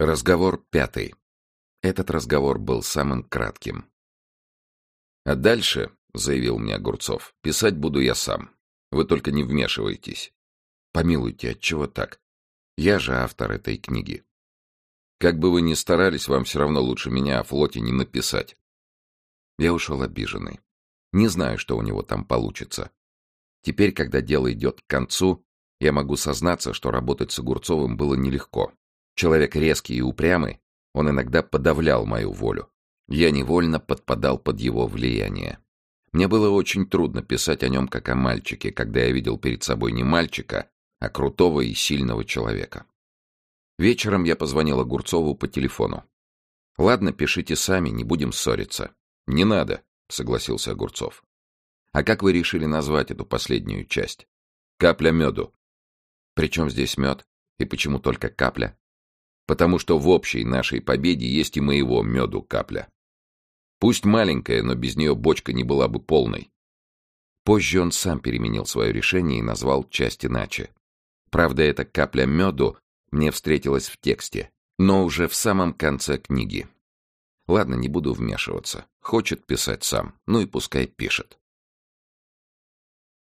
Разговор пятый. Этот разговор был самым кратким. «А дальше, — заявил мне Огурцов, — писать буду я сам. Вы только не вмешивайтесь. Помилуйте, отчего так? Я же автор этой книги. Как бы вы ни старались, вам все равно лучше меня о флоте не написать. Я ушел обиженный. Не знаю, что у него там получится. Теперь, когда дело идет к концу, я могу сознаться, что работать с Огурцовым было нелегко. Человек резкий и упрямый, он иногда подавлял мою волю. Я невольно подпадал под его влияние. Мне было очень трудно писать о нем как о мальчике, когда я видел перед собой не мальчика, а крутого и сильного человека. Вечером я позвонил Огурцову по телефону. «Ладно, пишите сами, не будем ссориться». «Не надо», — согласился Огурцов. «А как вы решили назвать эту последнюю часть?» «Капля меду». «При чем здесь мед? И почему только капля?» Потому что в общей нашей победе есть и моего меду капля. Пусть маленькая, но без нее бочка не была бы полной. Позже он сам переменил свое решение и назвал часть иначе. Правда, эта капля меду мне встретилась в тексте, но уже в самом конце книги. Ладно, не буду вмешиваться. Хочет писать сам, ну и пускай пишет.